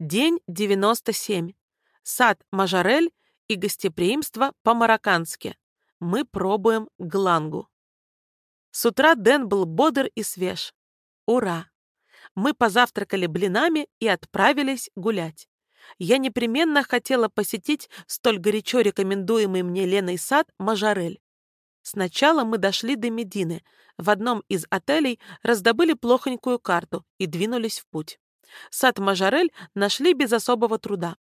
День 97. Сад Мажарель и гостеприимство по-мароккански. Мы пробуем глангу. С утра Дэн был бодр и свеж. Ура! Мы позавтракали блинами и отправились гулять. Я непременно хотела посетить столь горячо рекомендуемый мне Леной сад Мажарель. Сначала мы дошли до Медины. В одном из отелей раздобыли плохонькую карту и двинулись в путь. Сад Мажарель нашли без особого труда.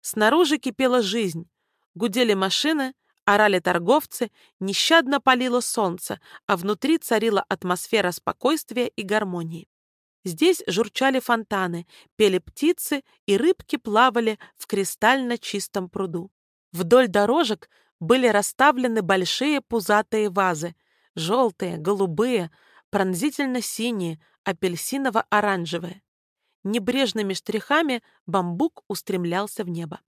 Снаружи кипела жизнь. Гудели машины, орали торговцы, нещадно палило солнце, а внутри царила атмосфера спокойствия и гармонии. Здесь журчали фонтаны, пели птицы, и рыбки плавали в кристально чистом пруду. Вдоль дорожек были расставлены большие пузатые вазы, желтые, голубые, пронзительно синие, апельсиново-оранжевые. Небрежными штрихами бамбук устремлялся в небо.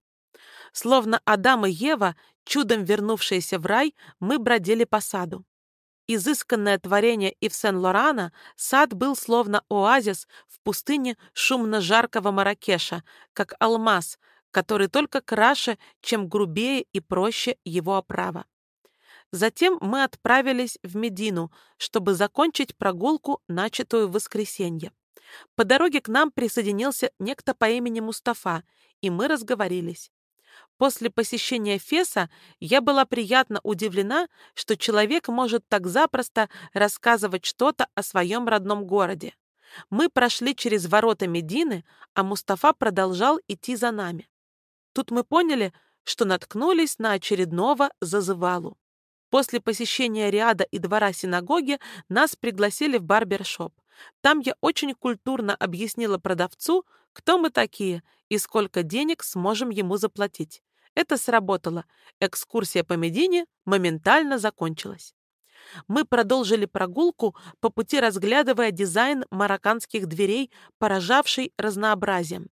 Словно Адам и Ева, чудом вернувшиеся в рай, мы бродили по саду. Изысканное творение Ив-Сен-Лорана, сад был словно оазис в пустыне шумно-жаркого Маракеша, как алмаз, который только краше, чем грубее и проще его оправа. Затем мы отправились в Медину, чтобы закончить прогулку, начатую в воскресенье. По дороге к нам присоединился некто по имени Мустафа, и мы разговорились. После посещения Феса я была приятно удивлена, что человек может так запросто рассказывать что-то о своем родном городе. Мы прошли через ворота Медины, а Мустафа продолжал идти за нами. Тут мы поняли, что наткнулись на очередного зазывалу. После посещения Риада и двора синагоги нас пригласили в барбершоп. Там я очень культурно объяснила продавцу, кто мы такие и сколько денег сможем ему заплатить. Это сработало. Экскурсия по Медине моментально закончилась. Мы продолжили прогулку, по пути разглядывая дизайн марокканских дверей, поражавший разнообразием.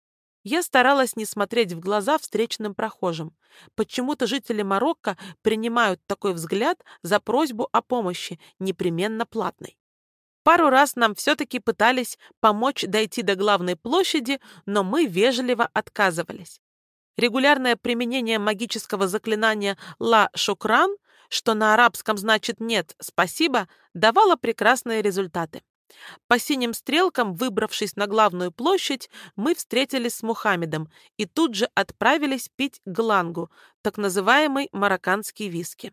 Я старалась не смотреть в глаза встречным прохожим. Почему-то жители Марокко принимают такой взгляд за просьбу о помощи, непременно платной. Пару раз нам все-таки пытались помочь дойти до главной площади, но мы вежливо отказывались. Регулярное применение магического заклинания «Ла Шукран», что на арабском значит «нет, спасибо», давало прекрасные результаты. По синим стрелкам, выбравшись на главную площадь, мы встретились с Мухаммедом и тут же отправились пить глангу, так называемый марокканский виски.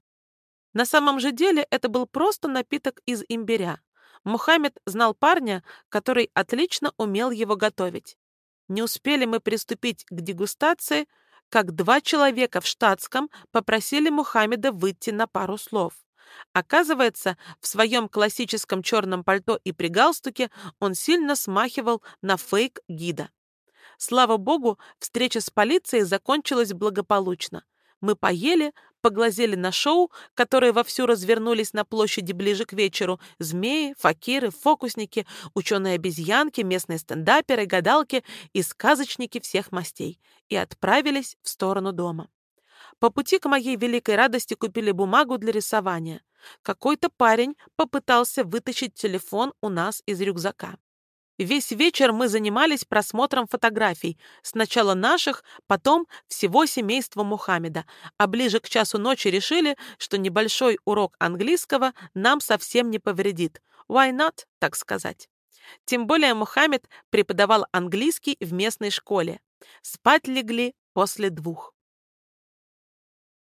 На самом же деле это был просто напиток из имбиря. Мухаммед знал парня, который отлично умел его готовить. Не успели мы приступить к дегустации, как два человека в штатском попросили Мухаммеда выйти на пару слов. Оказывается, в своем классическом черном пальто и при галстуке он сильно смахивал на фейк-гида. Слава богу, встреча с полицией закончилась благополучно. Мы поели, поглазели на шоу, которые вовсю развернулись на площади ближе к вечеру. Змеи, факиры, фокусники, ученые-обезьянки, местные стендаперы, гадалки и сказочники всех мастей. И отправились в сторону дома. По пути к моей великой радости купили бумагу для рисования. Какой-то парень попытался вытащить телефон у нас из рюкзака. Весь вечер мы занимались просмотром фотографий, сначала наших, потом всего семейства Мухаммеда, а ближе к часу ночи решили, что небольшой урок английского нам совсем не повредит. Why not, так сказать. Тем более Мухаммед преподавал английский в местной школе. Спать легли после двух.